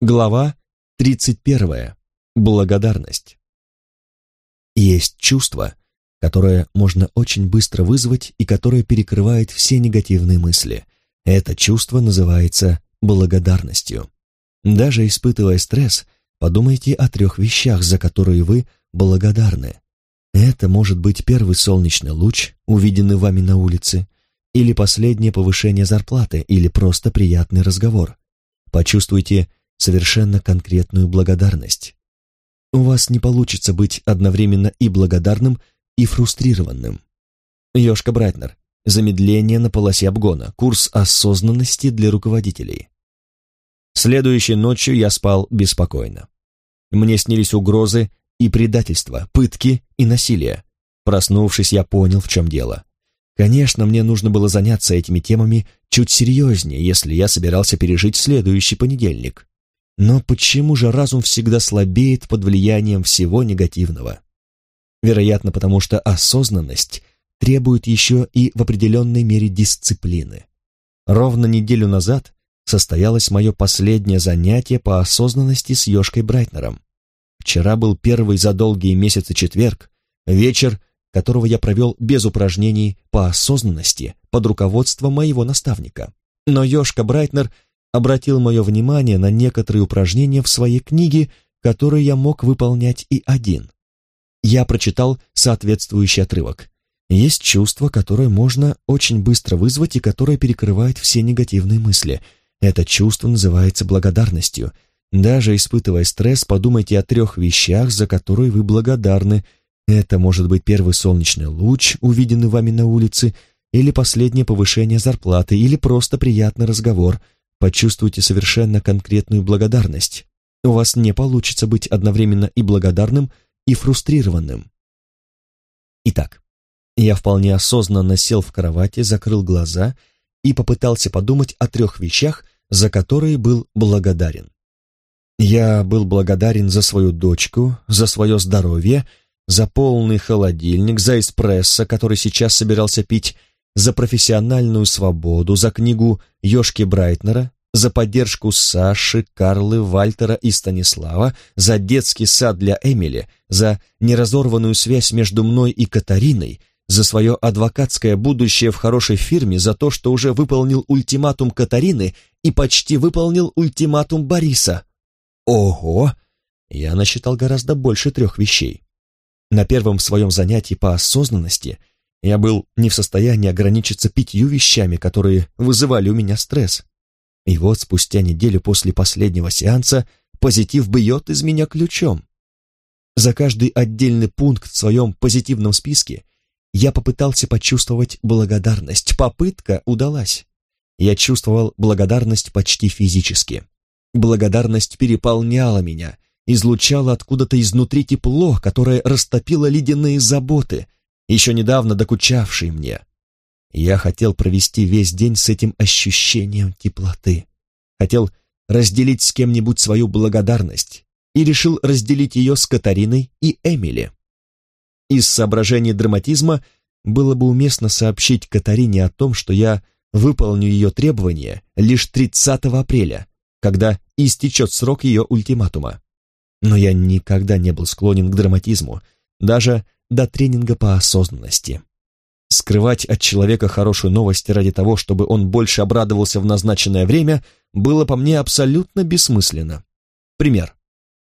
Глава 31. Благодарность. Есть чувство, которое можно очень быстро вызвать и которое перекрывает все негативные мысли. Это чувство называется благодарностью. Даже испытывая стресс, подумайте о трех вещах, за которые вы благодарны. Это может быть первый солнечный луч, увиденный вами на улице, или последнее повышение зарплаты, или просто приятный разговор. Почувствуйте совершенно конкретную благодарность. У вас не получится быть одновременно и благодарным, и фрустрированным. Ёшка Брайтнер. Замедление на полосе обгона. Курс осознанности для руководителей. Следующей ночью я спал беспокойно. Мне снились угрозы и предательство, пытки и насилие. Проснувшись, я понял, в чем дело. Конечно, мне нужно было заняться этими темами чуть серьезнее, если я собирался пережить следующий понедельник. Но почему же разум всегда слабеет под влиянием всего негативного? Вероятно, потому что осознанность требует еще и в определенной мере дисциплины. Ровно неделю назад состоялось мое последнее занятие по осознанности с Ёшкой Брайтнером. Вчера был первый за долгие месяцы четверг, вечер, которого я провел без упражнений по осознанности под руководством моего наставника. Но Ёшка Брайтнер – обратил мое внимание на некоторые упражнения в своей книге, которые я мог выполнять и один. Я прочитал соответствующий отрывок. Есть чувство, которое можно очень быстро вызвать и которое перекрывает все негативные мысли. Это чувство называется благодарностью. Даже испытывая стресс, подумайте о трех вещах, за которые вы благодарны. Это может быть первый солнечный луч, увиденный вами на улице, или последнее повышение зарплаты, или просто приятный разговор – Почувствуйте совершенно конкретную благодарность. У вас не получится быть одновременно и благодарным, и фрустрированным. Итак, я вполне осознанно сел в кровати, закрыл глаза и попытался подумать о трех вещах, за которые был благодарен. Я был благодарен за свою дочку, за свое здоровье, за полный холодильник, за эспрессо, который сейчас собирался пить, за профессиональную свободу, за книгу Ёшки Брайтнера, за поддержку Саши, Карлы, Вальтера и Станислава, за детский сад для Эмили, за неразорванную связь между мной и Катариной, за свое адвокатское будущее в хорошей фирме, за то, что уже выполнил ультиматум Катарины и почти выполнил ультиматум Бориса. Ого! Я насчитал гораздо больше трех вещей. На первом своем занятии по осознанности я был не в состоянии ограничиться пятью вещами, которые вызывали у меня стресс. И вот спустя неделю после последнего сеанса позитив бьет из меня ключом. За каждый отдельный пункт в своем позитивном списке я попытался почувствовать благодарность. Попытка удалась. Я чувствовал благодарность почти физически. Благодарность переполняла меня, излучала откуда-то изнутри тепло, которое растопило ледяные заботы, еще недавно докучавший мне. Я хотел провести весь день с этим ощущением теплоты. Хотел разделить с кем-нибудь свою благодарность и решил разделить ее с Катариной и Эмили. Из соображений драматизма было бы уместно сообщить Катарине о том, что я выполню ее требования лишь 30 апреля, когда истечет срок ее ультиматума. Но я никогда не был склонен к драматизму, даже до тренинга по осознанности. Скрывать от человека хорошую новость ради того, чтобы он больше обрадовался в назначенное время, было по мне абсолютно бессмысленно. Пример.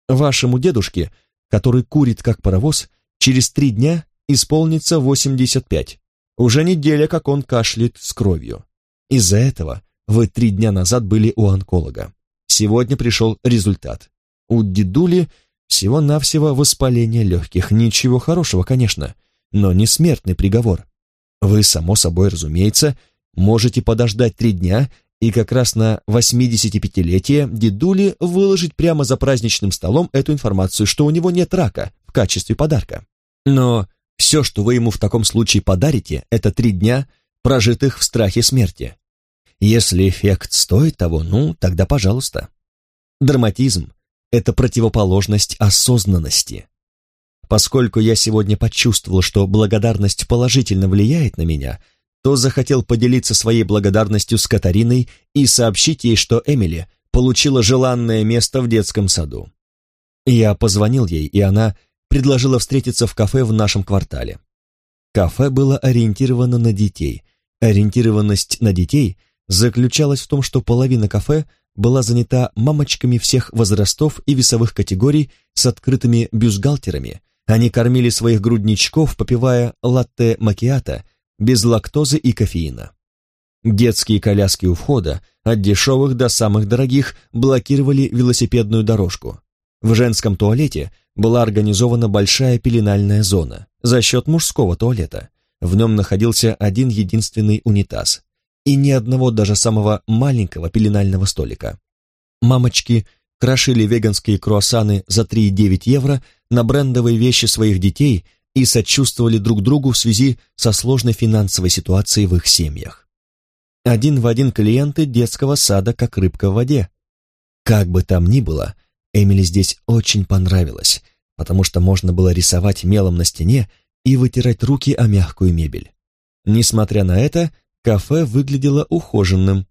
Вашему дедушке, который курит как паровоз, через три дня исполнится 85. Уже неделя, как он кашляет с кровью. Из-за этого вы три дня назад были у онколога. Сегодня пришел результат. У дедули всего-навсего воспаление легких. Ничего хорошего, конечно, но не смертный приговор. Вы, само собой разумеется, можете подождать три дня и как раз на 85-летие дедули выложить прямо за праздничным столом эту информацию, что у него нет рака в качестве подарка. Но все, что вы ему в таком случае подарите, это три дня, прожитых в страхе смерти. Если эффект стоит того, ну, тогда пожалуйста. Драматизм это противоположность осознанности. Поскольку я сегодня почувствовал, что благодарность положительно влияет на меня, то захотел поделиться своей благодарностью с Катариной и сообщить ей, что Эмили получила желанное место в детском саду. Я позвонил ей, и она предложила встретиться в кафе в нашем квартале. Кафе было ориентировано на детей. Ориентированность на детей заключалась в том, что половина кафе была занята мамочками всех возрастов и весовых категорий с открытыми бюстгальтерами. Они кормили своих грудничков, попивая латте-макиато без лактозы и кофеина. Детские коляски у входа, от дешевых до самых дорогих, блокировали велосипедную дорожку. В женском туалете была организована большая пеленальная зона за счет мужского туалета. В нем находился один единственный унитаз и ни одного даже самого маленького пеленального столика. Мамочки крошили веганские круассаны за 3,9 евро на брендовые вещи своих детей и сочувствовали друг другу в связи со сложной финансовой ситуацией в их семьях один в один клиенты детского сада, как рыбка в воде. Как бы там ни было, Эмили здесь очень понравилось, потому что можно было рисовать мелом на стене и вытирать руки о мягкую мебель. Несмотря на это, кафе выглядело ухоженным.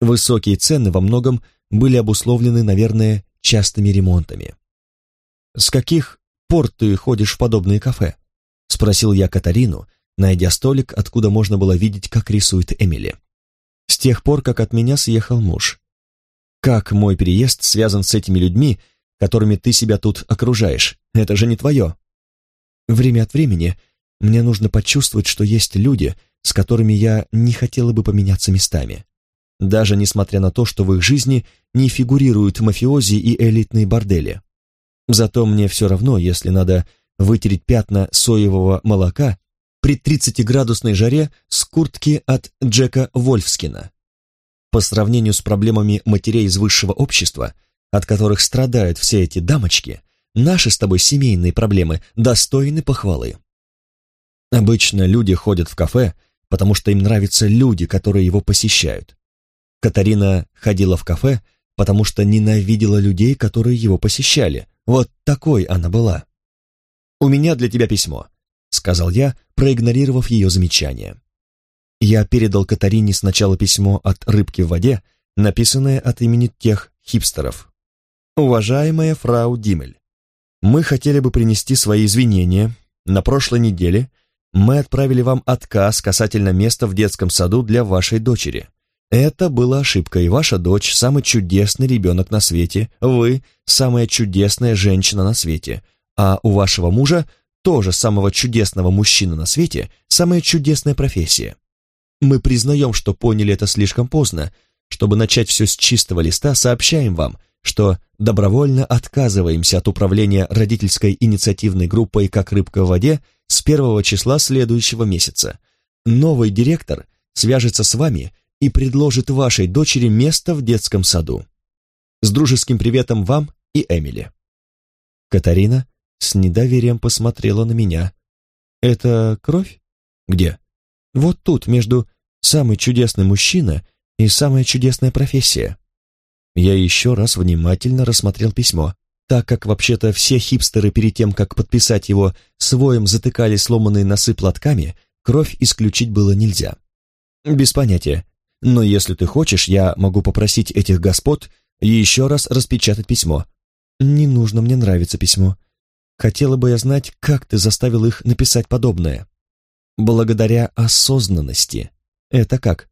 Высокие цены во многом были обусловлены, наверное, частыми ремонтами. «С каких пор ты ходишь в подобные кафе?» — спросил я Катарину, найдя столик, откуда можно было видеть, как рисует Эмили с тех пор, как от меня съехал муж. Как мой переезд связан с этими людьми, которыми ты себя тут окружаешь? Это же не твое. Время от времени мне нужно почувствовать, что есть люди, с которыми я не хотела бы поменяться местами. Даже несмотря на то, что в их жизни не фигурируют мафиози и элитные бордели. Зато мне все равно, если надо вытереть пятна соевого молока при 30-градусной жаре с куртки от Джека Вольфскина. По сравнению с проблемами матерей из высшего общества, от которых страдают все эти дамочки, наши с тобой семейные проблемы достойны похвалы. Обычно люди ходят в кафе, потому что им нравятся люди, которые его посещают. Катарина ходила в кафе, потому что ненавидела людей, которые его посещали. Вот такой она была. «У меня для тебя письмо», — сказал я, проигнорировав ее замечание. Я передал Катарине сначала письмо от рыбки в воде, написанное от имени тех хипстеров. «Уважаемая фрау Димель, мы хотели бы принести свои извинения. На прошлой неделе мы отправили вам отказ касательно места в детском саду для вашей дочери. Это была ошибка, и ваша дочь – самый чудесный ребенок на свете, вы – самая чудесная женщина на свете, а у вашего мужа тоже самого чудесного мужчины на свете, самая чудесная профессия. Мы признаем, что поняли это слишком поздно. Чтобы начать все с чистого листа, сообщаем вам, что добровольно отказываемся от управления родительской инициативной группой «Как рыбка в воде» с первого числа следующего месяца. Новый директор свяжется с вами и предложит вашей дочери место в детском саду. С дружеским приветом вам и Эмили. Катарина с недоверием посмотрела на меня. «Это кровь? Где?» «Вот тут, между самый чудесный мужчина и самая чудесная профессия». Я еще раз внимательно рассмотрел письмо, так как вообще-то все хипстеры перед тем, как подписать его, своим затыкали сломанные носы платками, кровь исключить было нельзя. Без понятия. Но если ты хочешь, я могу попросить этих господ еще раз распечатать письмо. Не нужно, мне нравится письмо. Хотела бы я знать, как ты заставил их написать подобное. Благодаря осознанности. Это как?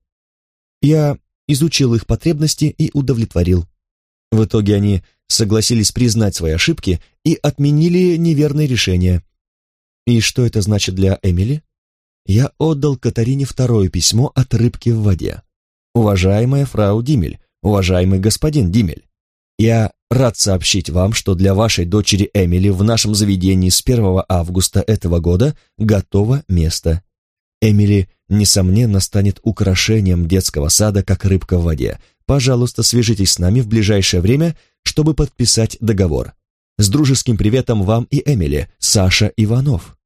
Я изучил их потребности и удовлетворил. В итоге они согласились признать свои ошибки и отменили неверные решения. И что это значит для Эмили? Я отдал Катарине второе письмо от рыбки в воде. Уважаемая фрау Димель, уважаемый господин Димель, я рад сообщить вам, что для вашей дочери Эмили в нашем заведении с 1 августа этого года готово место. Эмили, несомненно, станет украшением детского сада, как рыбка в воде. Пожалуйста, свяжитесь с нами в ближайшее время, чтобы подписать договор. С дружеским приветом вам и Эмили, Саша Иванов.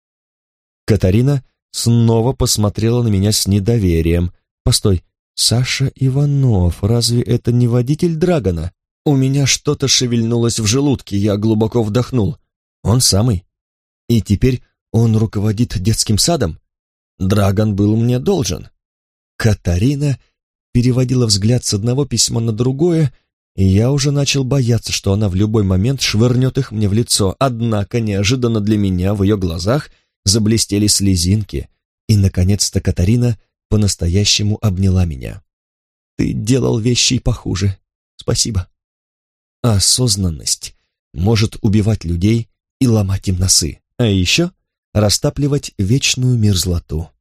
Катарина снова посмотрела на меня с недоверием. Постой, Саша Иванов, разве это не водитель Драгона? У меня что-то шевельнулось в желудке, я глубоко вдохнул. Он самый. И теперь он руководит детским садом? Драгон был мне должен. Катарина переводила взгляд с одного письма на другое и я уже начал бояться, что она в любой момент швырнет их мне в лицо, однако неожиданно для меня в ее глазах заблестели слезинки, и, наконец-то, Катарина по-настоящему обняла меня. «Ты делал вещи похуже. Спасибо». Осознанность может убивать людей и ломать им носы, а еще растапливать вечную мерзлоту.